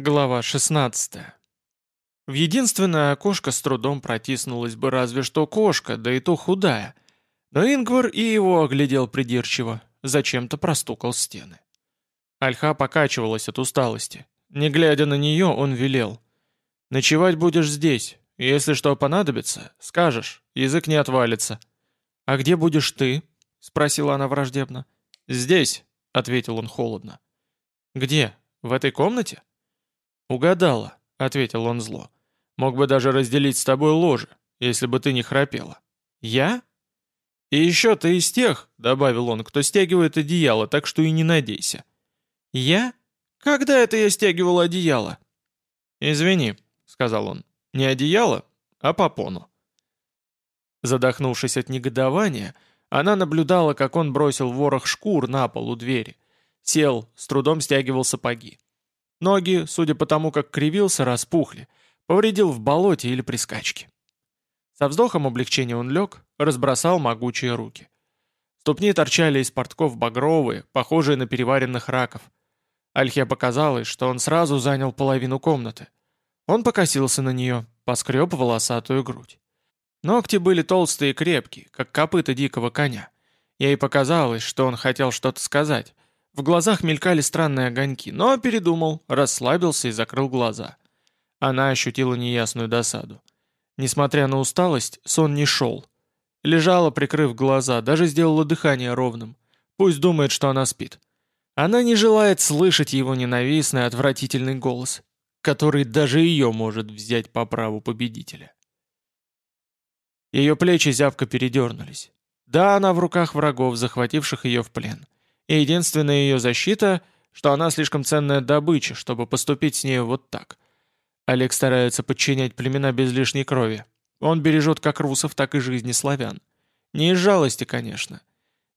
Глава 16. В единственное окошко с трудом протиснулась бы разве что кошка, да и то худая. Но Ингвар и его оглядел придирчиво, зачем-то простукал стены. Альха покачивалась от усталости. Не глядя на нее, он велел. «Ночевать будешь здесь. Если что понадобится, скажешь, язык не отвалится». «А где будешь ты?» — спросила она враждебно. «Здесь», — ответил он холодно. «Где? В этой комнате?» «Угадала», — ответил он зло. «Мог бы даже разделить с тобой ложе, если бы ты не храпела». «Я?» «И еще ты из тех», — добавил он, — «кто стягивает одеяло, так что и не надейся». «Я? Когда это я стягивал одеяло?» «Извини», — сказал он, — «не одеяло, а попону». Задохнувшись от негодования, она наблюдала, как он бросил ворох шкур на пол у двери. Сел, с трудом стягивал сапоги. Ноги, судя по тому, как кривился, распухли. Повредил в болоте или при скачке. Со вздохом облегчения он лег, разбросал могучие руки. Ступни торчали из портков багровые, похожие на переваренных раков. Альхе показалось, что он сразу занял половину комнаты. Он покосился на нее, поскреб волосатую грудь. Ногти были толстые и крепкие, как копыта дикого коня. Ей показалось, что он хотел что-то сказать, в глазах мелькали странные огоньки, но передумал, расслабился и закрыл глаза. Она ощутила неясную досаду. Несмотря на усталость, сон не шел. Лежала, прикрыв глаза, даже сделала дыхание ровным. Пусть думает, что она спит. Она не желает слышать его ненавистный, отвратительный голос, который даже ее может взять по праву победителя. Ее плечи зябко передернулись. Да, она в руках врагов, захвативших ее в плен и единственная ее защита, что она слишком ценная добыча, чтобы поступить с нею вот так. Олег старается подчинять племена без лишней крови. Он бережет как русов, так и жизни славян. Не из жалости, конечно.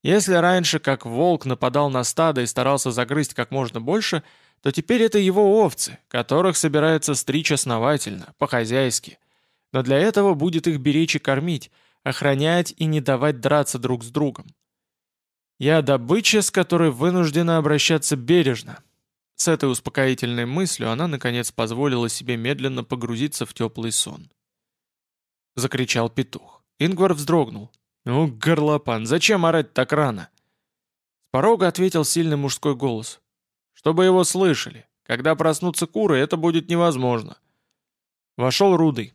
Если раньше, как волк, нападал на стадо и старался загрызть как можно больше, то теперь это его овцы, которых собирается стричь основательно, по-хозяйски. Но для этого будет их беречь и кормить, охранять и не давать драться друг с другом. Я добыча, с которой вынуждена обращаться бережно. С этой успокоительной мыслью она, наконец, позволила себе медленно погрузиться в теплый сон. Закричал петух. Ингвар вздрогнул. «Ну, горлопан, зачем орать так рано?» С порога ответил сильный мужской голос. «Чтобы его слышали. Когда проснутся куры, это будет невозможно». Вошел Рудый.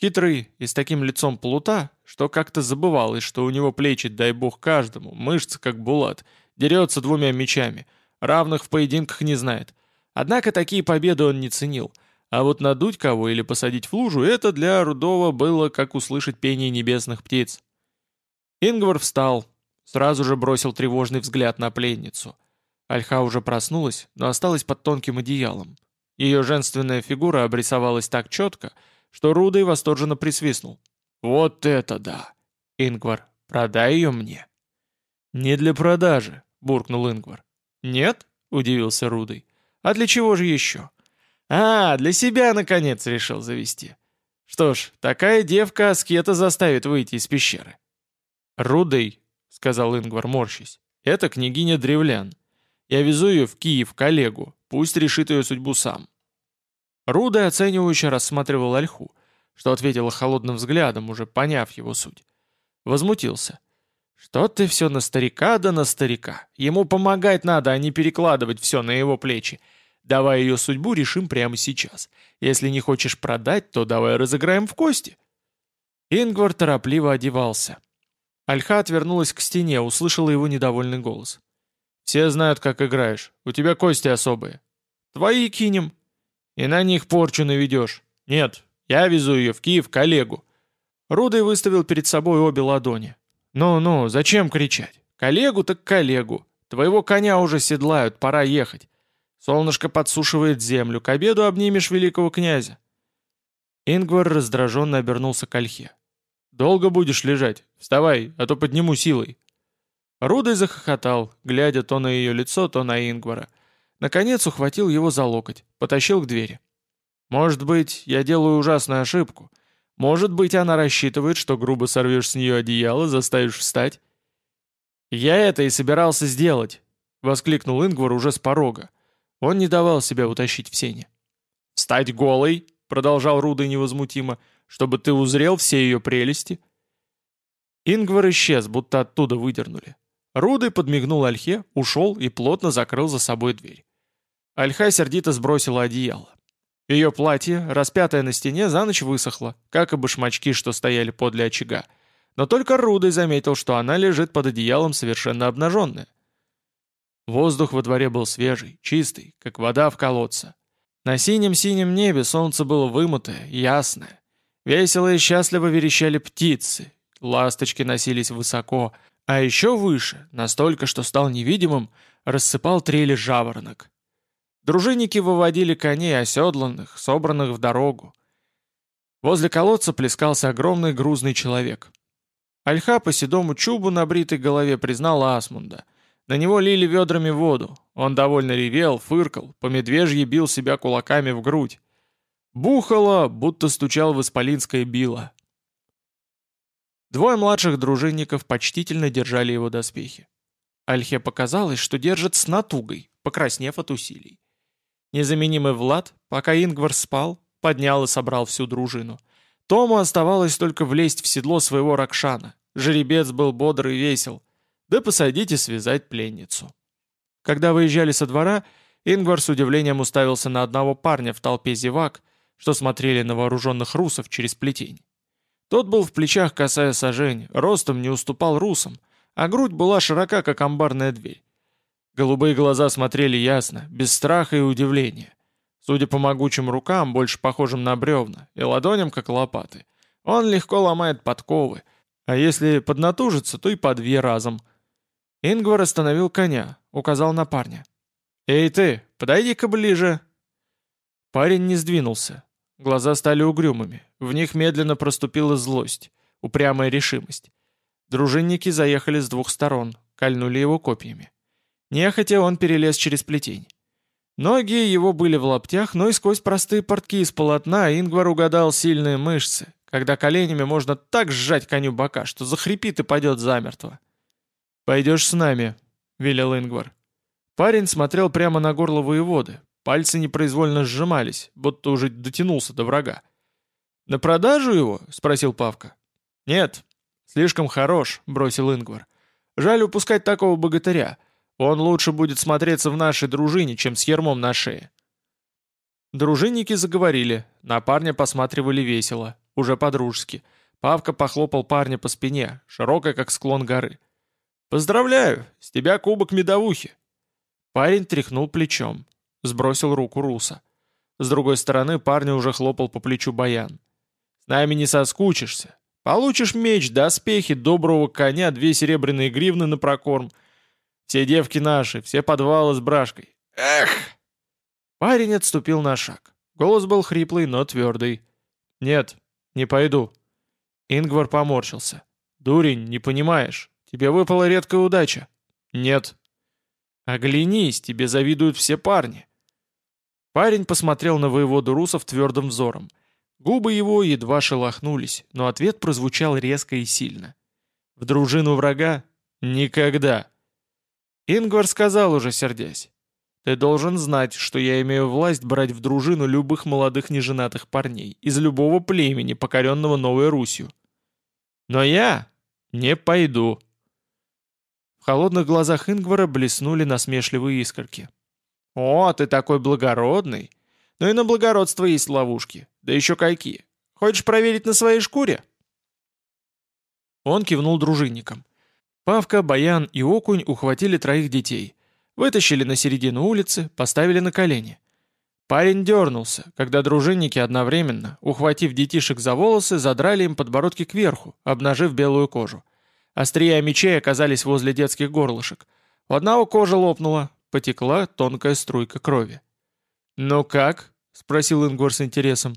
Хитрый и с таким лицом плута, что как-то забывалось, что у него плечи, дай бог каждому, мышцы как булат, дерется двумя мечами, равных в поединках не знает. Однако такие победы он не ценил, а вот надуть кого или посадить в лужу, это для Рудова было как услышать пение небесных птиц. Ингвар встал, сразу же бросил тревожный взгляд на пленницу. Альха уже проснулась, но осталась под тонким одеялом. Ее женственная фигура обрисовалась так четко, что Рудой восторженно присвистнул. «Вот это да! Ингвар, продай ее мне!» «Не для продажи», — буркнул Ингвар. «Нет?» — удивился Рудой. «А для чего же еще?» «А, для себя, наконец, решил завести. Что ж, такая девка аскета заставит выйти из пещеры». «Рудой», — сказал Ингвар, морщись, — «это княгиня Древлян. Я везу ее в Киев коллегу, пусть решит ее судьбу сам. Руда оценивающе рассматривал ольху, что ответила холодным взглядом, уже поняв его суть. Возмутился. «Что ты все на старика да на старика? Ему помогать надо, а не перекладывать все на его плечи. Давай ее судьбу решим прямо сейчас. Если не хочешь продать, то давай разыграем в кости». Ингвар торопливо одевался. Альха отвернулась к стене, услышала его недовольный голос. «Все знают, как играешь. У тебя кости особые». «Твои кинем», и на них порчу наведешь. Нет, я везу ее в Киев коллегу». Рудой выставил перед собой обе ладони. «Ну-ну, зачем кричать? Коллегу так коллегу. Твоего коня уже седлают, пора ехать. Солнышко подсушивает землю, к обеду обнимешь великого князя». Ингвар раздраженно обернулся к ольхе. «Долго будешь лежать? Вставай, а то подниму силой». Рудой захохотал, глядя то на ее лицо, то на Ингвара. Наконец ухватил его за локоть, потащил к двери. «Может быть, я делаю ужасную ошибку. Может быть, она рассчитывает, что грубо сорвешь с нее одеяло, заставишь встать?» «Я это и собирался сделать», — воскликнул Ингвар уже с порога. Он не давал себя утащить в сене. «Стать голой», — продолжал Рудый невозмутимо, «чтобы ты узрел все ее прелести». Ингвар исчез, будто оттуда выдернули. Рудый подмигнул Альхе, ушел и плотно закрыл за собой дверь. Альха сердито сбросила одеяло. Ее платье, распятое на стене, за ночь высохло, как и башмачки, что стояли подле очага. Но только Рудый заметил, что она лежит под одеялом совершенно обнаженная. Воздух во дворе был свежий, чистый, как вода в колодце. На синем-синем небе солнце было вымытое, ясное. Весело и счастливо верещали птицы, ласточки носились высоко, а еще выше, настолько, что стал невидимым, рассыпал трели жаворонок. Дружинники выводили коней оседланных, собранных в дорогу. Возле колодца плескался огромный грузный человек. Альха по седому чубу на бритой голове признал Асмунда. На него лили ведрами воду. Он довольно ревел, фыркал, по медвежье бил себя кулаками в грудь. Бухало, будто стучал в исполинское било. Двое младших дружинников почтительно держали его доспехи. Альхе показалось, что держит с натугой, покраснев от усилий. Незаменимый Влад, пока Ингвар спал, поднял и собрал всю дружину. Тому оставалось только влезть в седло своего Ракшана. Жеребец был бодр и весел. Да посадить и связать пленницу. Когда выезжали со двора, Ингвар с удивлением уставился на одного парня в толпе зевак, что смотрели на вооруженных русов через плетень. Тот был в плечах косая сажень, ростом не уступал русам, а грудь была широка, как амбарная дверь. Голубые глаза смотрели ясно, без страха и удивления. Судя по могучим рукам, больше похожим на бревна, и ладоням, как лопаты. Он легко ломает подковы, а если поднатужится, то и по две разом. Ингвар остановил коня, указал на парня. «Эй ты, подойди-ка ближе!» Парень не сдвинулся. Глаза стали угрюмыми, в них медленно проступила злость, упрямая решимость. Дружинники заехали с двух сторон, кольнули его копьями. Нехотя он перелез через плетень. Ноги его были в лаптях, но и сквозь простые портки из полотна Ингвар угадал сильные мышцы, когда коленями можно так сжать коню бока, что захрипит и падет замертво. «Пойдешь с нами», — велел Ингвар. Парень смотрел прямо на горло воеводы, пальцы непроизвольно сжимались, будто уже дотянулся до врага. «На продажу его?» — спросил Павка. «Нет, слишком хорош», — бросил Ингвар. «Жаль упускать такого богатыря. Он лучше будет смотреться в нашей дружине, чем с ермом на шее». Дружинники заговорили, на парня посматривали весело, уже по-дружески. Павка похлопал парня по спине, широкой, как склон горы. «Поздравляю, с тебя кубок медовухи!» Парень тряхнул плечом, сбросил руку Руса. С другой стороны парня уже хлопал по плечу Баян. «С нами не соскучишься. Получишь меч, доспехи, доброго коня, две серебряные гривны на прокорм — все девки наши, все подвалы с брашкой. Эх!» Парень отступил на шаг. Голос был хриплый, но твердый. «Нет, не пойду». Ингвар поморщился. «Дурень, не понимаешь. Тебе выпала редкая удача». «Нет». «Оглянись, тебе завидуют все парни». Парень посмотрел на воеводу Русов твердым взором. Губы его едва шелохнулись, но ответ прозвучал резко и сильно. «В дружину врага? Никогда!» Ингвар сказал уже, сердясь. «Ты должен знать, что я имею власть брать в дружину любых молодых неженатых парней из любого племени, покоренного Новой Русью. Но я не пойду». В холодных глазах Ингвара блеснули насмешливые искорки. «О, ты такой благородный! Но и на благородство есть ловушки, да еще какие. Хочешь проверить на своей шкуре?» Он кивнул дружинникам. Павка, Баян и Окунь ухватили троих детей. Вытащили на середину улицы, поставили на колени. Парень дернулся, когда дружинники одновременно, ухватив детишек за волосы, задрали им подбородки кверху, обнажив белую кожу. Острия мечей оказались возле детских горлышек. У одного кожа лопнула, потекла тонкая струйка крови. «Ну как?» — спросил Ингвар с интересом.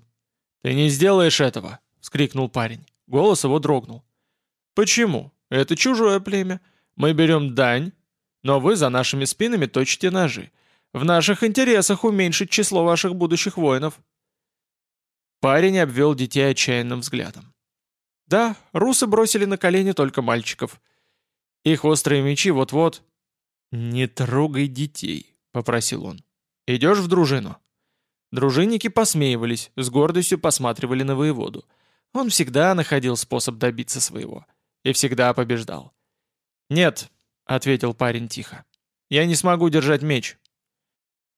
«Ты не сделаешь этого!» — вскрикнул парень. Голос его дрогнул. «Почему?» Это чужое племя. Мы берем дань, но вы за нашими спинами точите ножи. В наших интересах уменьшить число ваших будущих воинов». Парень обвел детей отчаянным взглядом. Да, русы бросили на колени только мальчиков. Их острые мечи вот-вот... «Не трогай детей», — попросил он. «Идешь в дружину?» Дружинники посмеивались, с гордостью посматривали на воеводу. Он всегда находил способ добиться своего. И всегда побеждал. «Нет», — ответил парень тихо, — «я не смогу держать меч».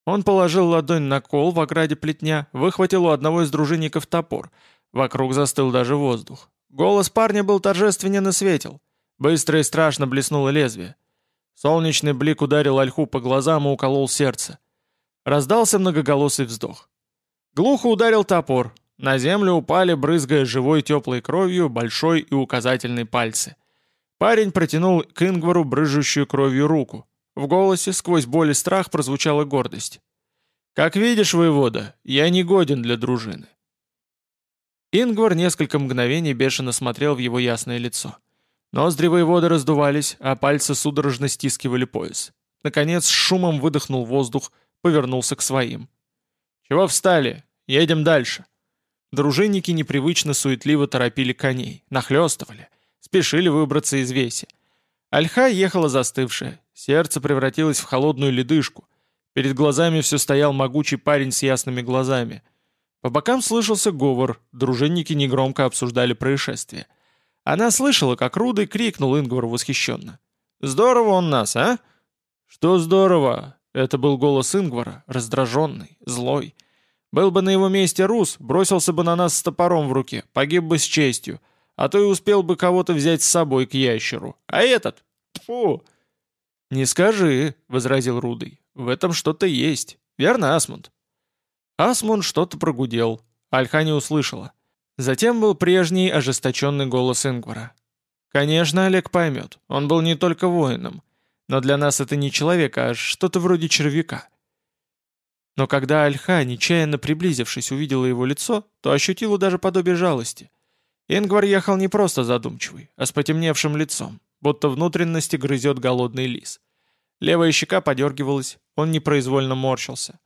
Он положил ладонь на кол в ограде плетня, выхватил у одного из дружинников топор. Вокруг застыл даже воздух. Голос парня был торжественен и светел. Быстро и страшно блеснуло лезвие. Солнечный блик ударил ольху по глазам и уколол сердце. Раздался многоголосый вздох. Глухо ударил топор. На землю упали, брызгая живой теплой кровью, большой и указательный пальцы. Парень протянул к Ингвару брыжущую кровью руку. В голосе сквозь боль и страх прозвучала гордость. «Как видишь, воевода, я не годен для дружины». Ингвар несколько мгновений бешено смотрел в его ясное лицо. Ноздри воевода раздувались, а пальцы судорожно стискивали пояс. Наконец, шумом выдохнул воздух, повернулся к своим. «Чего встали? Едем дальше». Дружинники непривычно суетливо торопили коней, нахлёстывали, спешили выбраться из веси. Альха ехала застывшая, сердце превратилось в холодную ледышку. Перед глазами все стоял могучий парень с ясными глазами. По бокам слышался говор, дружинники негромко обсуждали происшествие. Она слышала, как Рудый крикнул Ингвару восхищенно. «Здорово он нас, а?» «Что здорово?» Это был голос Ингвара, раздраженный, злой. Был бы на его месте рус, бросился бы на нас с топором в руке, погиб бы с честью, а то и успел бы кого-то взять с собой к ящеру. А этот? Тьфу!» «Не скажи», — возразил Рудый. «В этом что-то есть. Верно, Асмунд?» Асмунд что-то прогудел. Альха не услышала. Затем был прежний ожесточенный голос Ингвара. «Конечно, Олег поймет. Он был не только воином. Но для нас это не человек, а что-то вроде червяка». Но когда Альха, нечаянно приблизившись, увидела его лицо, то ощутила даже подобие жалости. Ингвар ехал не просто задумчивый, а с потемневшим лицом, будто внутренности грызет голодный лис. Левая щека подергивалась, он непроизвольно морщился.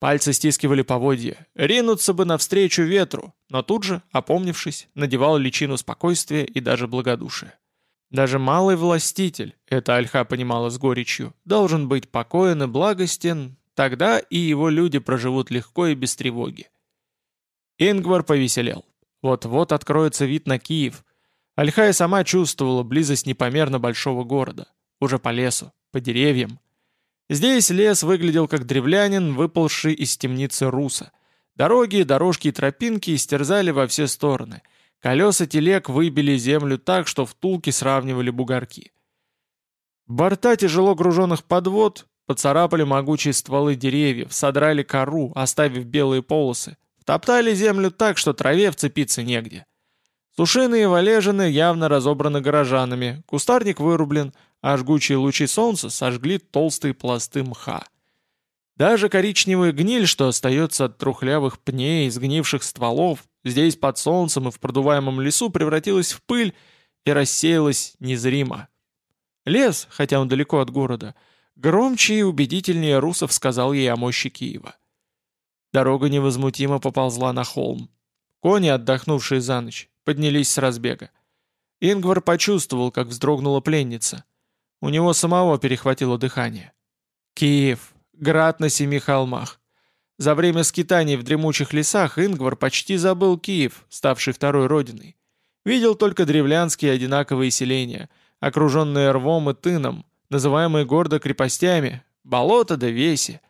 Пальцы стискивали поводья, ринуться бы навстречу ветру, но тут же, опомнившись, надевал личину спокойствия и даже благодушия. Даже малый властитель, это Альха понимала с горечью, должен быть покоен и благостен, тогда и его люди проживут легко и без тревоги. Ингвар повеселел. Вот-вот откроется вид на Киев. Альхая сама чувствовала близость непомерно большого города. Уже по лесу, по деревьям. Здесь лес выглядел как древлянин, выползший из темницы руса. Дороги, дорожки и тропинки истерзали во все стороны. Колеса телег выбили землю так, что втулки сравнивали бугорки. Борта тяжело груженных подвод поцарапали могучие стволы деревьев, содрали кору, оставив белые полосы, Топтали землю так, что траве вцепиться негде. Сушеные валежины явно разобраны горожанами, кустарник вырублен, а жгучие лучи солнца сожгли толстые пласты мха. Даже коричневая гниль, что остается от трухлявых пней, сгнивших стволов, здесь под солнцем и в продуваемом лесу превратилась в пыль и рассеялась незримо. Лес, хотя он далеко от города, громче и убедительнее русов сказал ей о мощи Киева. Дорога невозмутимо поползла на холм. Кони, отдохнувшие за ночь, поднялись с разбега. Ингвар почувствовал, как вздрогнула пленница. У него самого перехватило дыхание. Киев, град на семи холмах. За время скитаний в дремучих лесах Ингвар почти забыл Киев, ставший второй родиной. Видел только древлянские одинаковые селения, окруженные рвом и тыном, называемые гордо крепостями, болото да веси.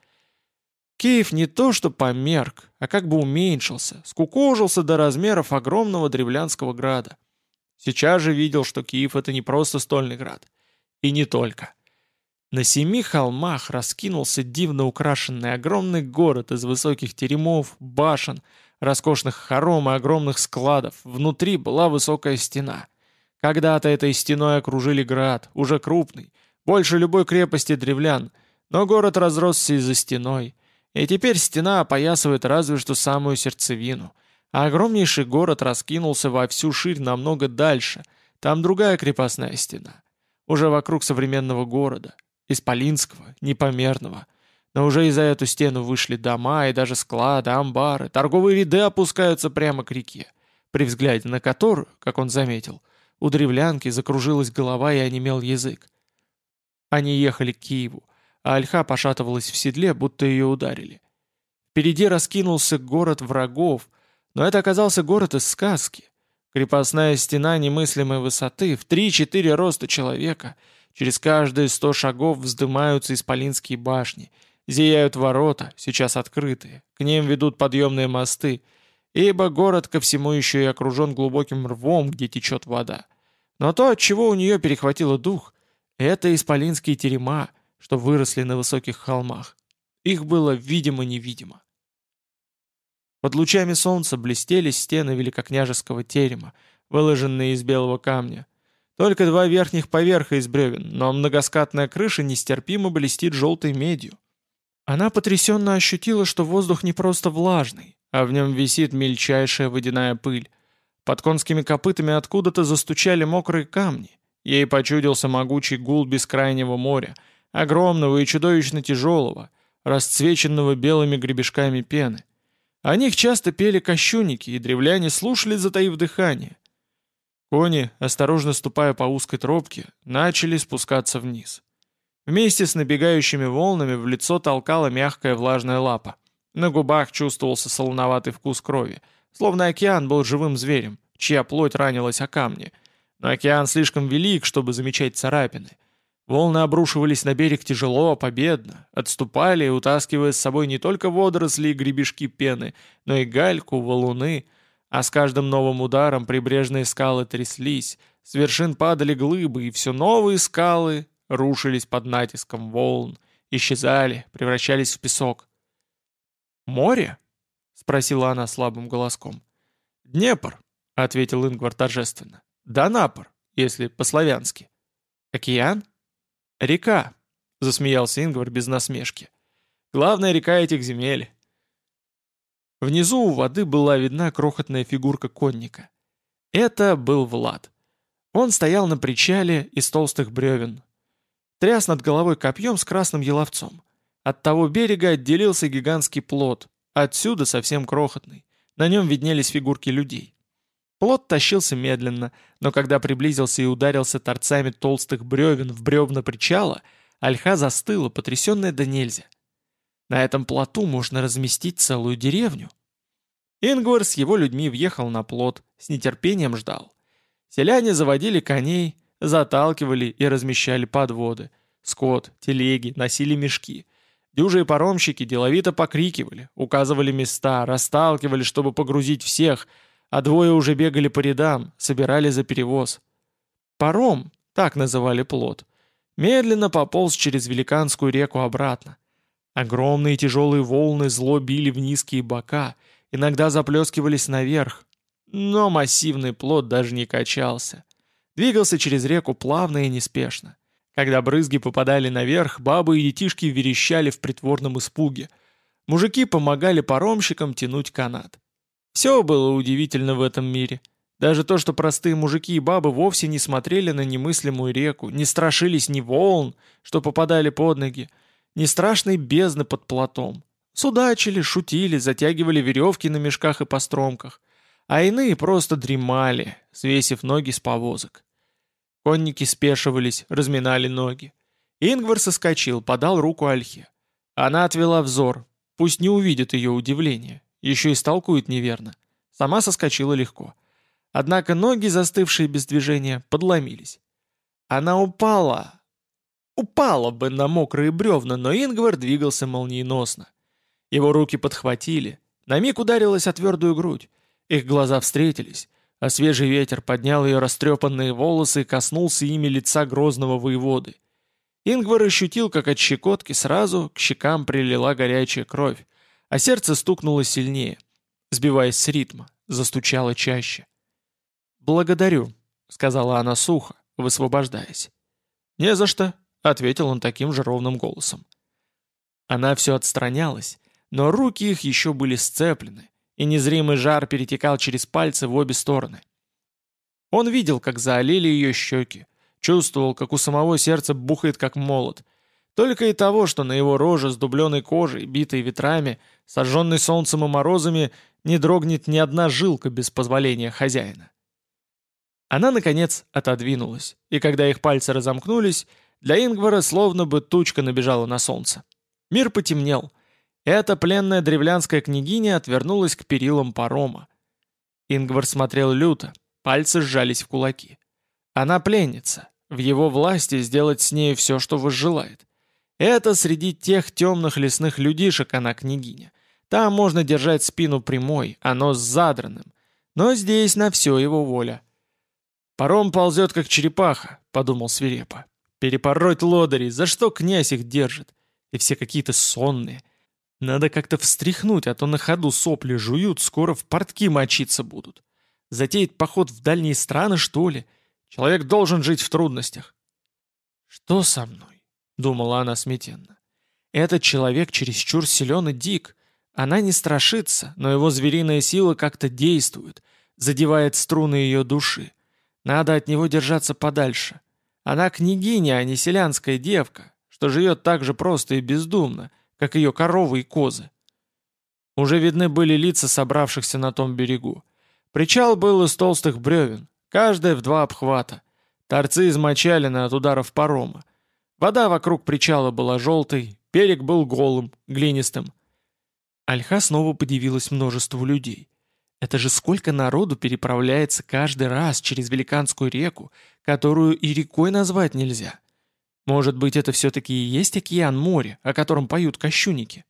Киев не то что померк, а как бы уменьшился, скукожился до размеров огромного древлянского града. Сейчас же видел, что Киев — это не просто стольный град. И не только. На семи холмах раскинулся дивно украшенный огромный город из высоких теремов, башен, роскошных хором и огромных складов. Внутри была высокая стена. Когда-то этой стеной окружили град, уже крупный, больше любой крепости древлян, но город разросся из-за стеной — и теперь стена опоясывает разве что самую сердцевину. А огромнейший город раскинулся во всю ширь намного дальше. Там другая крепостная стена. Уже вокруг современного города. Исполинского, непомерного. Но уже и за эту стену вышли дома и даже склады, амбары. Торговые ряды опускаются прямо к реке. При взгляде на которую, как он заметил, у древлянки закружилась голова и онемел язык. Они ехали к Киеву а Альха пошатывалась в седле, будто ее ударили. Впереди раскинулся город врагов, но это оказался город из сказки. Крепостная стена немыслимой высоты, в 3-4 роста человека. Через каждые сто шагов вздымаются исполинские башни. Зияют ворота, сейчас открытые. К ним ведут подъемные мосты. Ибо город ко всему еще и окружен глубоким рвом, где течет вода. Но то, от чего у нее перехватило дух, это исполинские терема, что выросли на высоких холмах. Их было видимо-невидимо. Под лучами солнца блестели стены великокняжеского терема, выложенные из белого камня. Только два верхних поверха из бревен, но многоскатная крыша нестерпимо блестит желтой медью. Она потрясенно ощутила, что воздух не просто влажный, а в нем висит мельчайшая водяная пыль. Под конскими копытами откуда-то застучали мокрые камни. Ей почудился могучий гул бескрайнего моря, огромного и чудовищно тяжелого, расцвеченного белыми гребешками пены. О них часто пели кощунники, и древляне слушали, затаив дыхание. Кони, осторожно ступая по узкой тропке, начали спускаться вниз. Вместе с набегающими волнами в лицо толкала мягкая влажная лапа. На губах чувствовался солоноватый вкус крови, словно океан был живым зверем, чья плоть ранилась о камни. Но океан слишком велик, чтобы замечать царапины — Волны обрушивались на берег тяжело, победно, отступали, утаскивая с собой не только водоросли и гребешки пены, но и гальку, валуны, а с каждым новым ударом прибрежные скалы тряслись, с вершин падали глыбы, и все новые скалы рушились под натиском волн, исчезали, превращались в песок. «Море?» — спросила она слабым голоском. «Днепр», — ответил Ингвар торжественно. «Донапор, если по-славянски». «Океан?» «Река», — засмеялся Ингвар без насмешки. «Главная река этих земель». Внизу у воды была видна крохотная фигурка конника. Это был Влад. Он стоял на причале из толстых бревен. Тряс над головой копьем с красным еловцом. От того берега отделился гигантский плот, отсюда совсем крохотный. На нем виднелись фигурки людей. Плот тащился медленно, но когда приблизился и ударился торцами толстых бревен в бревна причала, ольха застыла, потрясенная до нельзя. На этом плоту можно разместить целую деревню. Ингвар с его людьми въехал на плот, с нетерпением ждал. Селяне заводили коней, заталкивали и размещали подводы. Скот, телеги, носили мешки. Дюжие паромщики деловито покрикивали, указывали места, расталкивали, чтобы погрузить всех — а двое уже бегали по рядам, собирали за перевоз. Паром, так называли плот, медленно пополз через великанскую реку обратно. Огромные тяжелые волны зло били в низкие бока, иногда заплескивались наверх, но массивный плот даже не качался. Двигался через реку плавно и неспешно. Когда брызги попадали наверх, бабы и детишки верещали в притворном испуге. Мужики помогали паромщикам тянуть канат. Все было удивительно в этом мире. Даже то, что простые мужики и бабы вовсе не смотрели на немыслимую реку, не страшились ни волн, что попадали под ноги, ни страшной бездны под плотом. Судачили, шутили, затягивали веревки на мешках и постромках, а иные просто дремали, свесив ноги с повозок. Конники спешивались, разминали ноги. Ингвар соскочил, подал руку Альхе. Она отвела взор, пусть не увидит ее удивление, еще и сталкует неверно. Сама соскочила легко. Однако ноги, застывшие без движения, подломились. Она упала. Упала бы на мокрые бревна, но Ингвар двигался молниеносно. Его руки подхватили. На миг ударилась о твердую грудь. Их глаза встретились, а свежий ветер поднял ее растрепанные волосы и коснулся ими лица грозного воеводы. Ингвар ощутил, как от щекотки сразу к щекам прилила горячая кровь, а сердце стукнуло сильнее, сбиваясь с ритма, застучало чаще. «Благодарю», — сказала она сухо, высвобождаясь. «Не за что», — ответил он таким же ровным голосом. Она все отстранялась, но руки их еще были сцеплены, и незримый жар перетекал через пальцы в обе стороны. Он видел, как заолели ее щеки, чувствовал, как у самого сердца бухает как молот, только и того, что на его роже с дубленой кожей, битой ветрами, сожженной солнцем и морозами, не дрогнет ни одна жилка без позволения хозяина. Она, наконец, отодвинулась, и когда их пальцы разомкнулись, для Ингвара словно бы тучка набежала на солнце. Мир потемнел. Эта пленная древлянская княгиня отвернулась к перилам парома. Ингвар смотрел люто, пальцы сжались в кулаки. Она пленница, в его власти сделать с ней все, что возжелает. Это среди тех темных лесных людишек она княгиня. Там можно держать спину прямой, а нос задранным. Но здесь на все его воля. «Паром ползет, как черепаха», — подумал свирепо. «Перепороть лодырей, за что князь их держит? И все какие-то сонные. Надо как-то встряхнуть, а то на ходу сопли жуют, скоро в портки мочиться будут. Затеять поход в дальние страны, что ли? Человек должен жить в трудностях». «Что со мной?» — думала она смятенно. «Этот человек чересчур силен и дик. Она не страшится, но его звериная сила как-то действует, задевает струны ее души. Надо от него держаться подальше. Она княгиня, а не селянская девка, что живет так же просто и бездумно, как ее коровы и козы». Уже видны были лица собравшихся на том берегу. Причал был из толстых бревен, каждая в два обхвата. Торцы измочалены от ударов парома. Вода вокруг причала была желтой, берег был голым, глинистым. Альха снова подивилась множеству людей. Это же сколько народу переправляется каждый раз через Великанскую реку, которую и рекой назвать нельзя. Может быть, это все-таки и есть океан море, о котором поют кощунники?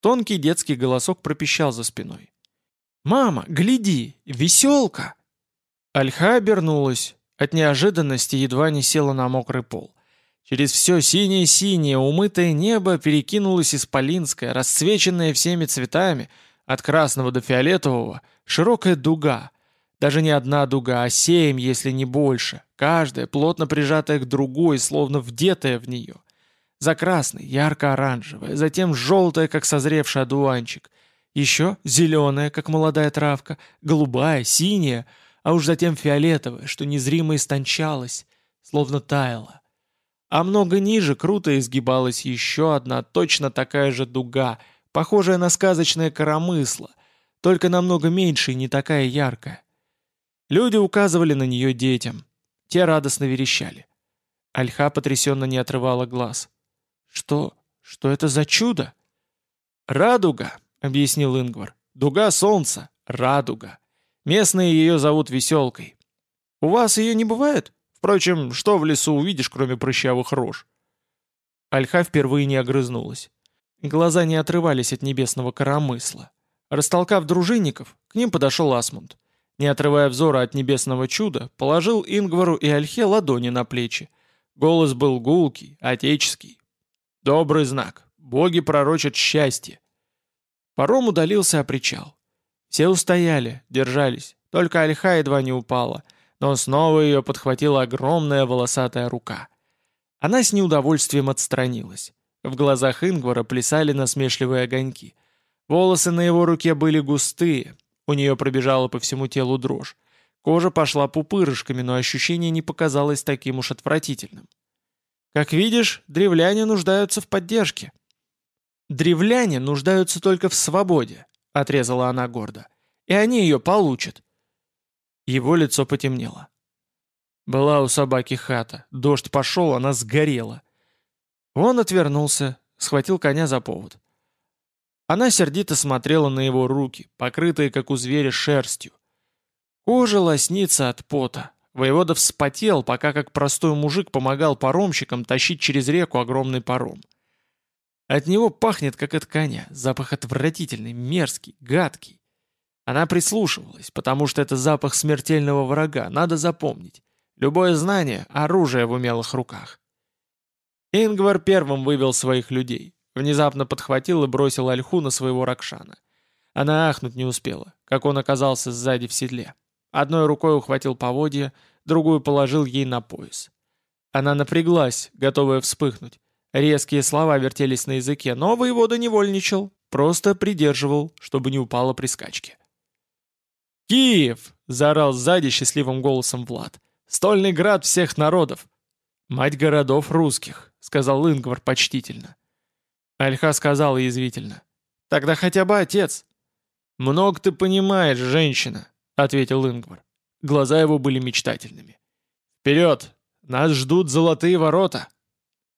Тонкий детский голосок пропищал за спиной. «Мама, гляди, веселка!» Альха обернулась, от неожиданности едва не села на мокрый пол. Через все синее-синее умытое небо перекинулось исполинское, расцвеченное всеми цветами, от красного до фиолетового, широкая дуга. Даже не одна дуга, а семь, если не больше, каждая плотно прижатая к другой, словно вдетая в нее. За красный, ярко-оранжевая, затем желтая, как созревший одуванчик. Еще зеленая, как молодая травка, голубая, синяя — а уж затем фиолетовое, что незримо истончалось, словно таяло. А много ниже круто изгибалась еще одна точно такая же дуга, похожая на сказочное коромысло, только намного меньше и не такая яркая. Люди указывали на нее детям. Те радостно верещали. Альха потрясенно не отрывала глаз. «Что? Что это за чудо?» «Радуга», — объяснил Ингвар. «Дуга солнца. Радуга. Местные ее зовут Веселкой. У вас ее не бывает? Впрочем, что в лесу увидишь, кроме прыщавых рож?» Альха впервые не огрызнулась. Глаза не отрывались от небесного коромысла. Растолкав дружинников, к ним подошел Асмунд. Не отрывая взора от небесного чуда, положил Ингвару и Альхе ладони на плечи. Голос был гулкий, отеческий. «Добрый знак. Боги пророчат счастье». Паром удалился о причал. Все устояли, держались, только Альха едва не упала, но снова ее подхватила огромная волосатая рука. Она с неудовольствием отстранилась. В глазах Ингвара плясали насмешливые огоньки. Волосы на его руке были густые, у нее пробежала по всему телу дрожь. Кожа пошла пупырышками, но ощущение не показалось таким уж отвратительным. Как видишь, древляне нуждаются в поддержке. Древляне нуждаются только в свободе, отрезала она гордо. «И они ее получат». Его лицо потемнело. Была у собаки хата. Дождь пошел, она сгорела. Он отвернулся, схватил коня за повод. Она сердито смотрела на его руки, покрытые, как у зверя, шерстью. Кожа лоснится от пота. Воевода вспотел, пока как простой мужик помогал паромщикам тащить через реку огромный паром. От него пахнет, как от коня, запах отвратительный, мерзкий, гадкий. Она прислушивалась, потому что это запах смертельного врага, надо запомнить. Любое знание — оружие в умелых руках. Ингвар первым вывел своих людей. Внезапно подхватил и бросил ольху на своего Ракшана. Она ахнуть не успела, как он оказался сзади в седле. Одной рукой ухватил поводья, другую положил ей на пояс. Она напряглась, готовая вспыхнуть. Резкие слова вертелись на языке, но воевода не вольничал, просто придерживал, чтобы не упала при скачке. «Киев!» — заорал сзади счастливым голосом Влад. «Стольный град всех народов!» «Мать городов русских», — сказал Ингвар почтительно. Альха сказал язвительно. «Тогда хотя бы отец». «Много ты понимаешь, женщина», — ответил Ингвар. Глаза его были мечтательными. «Вперед! Нас ждут золотые ворота!»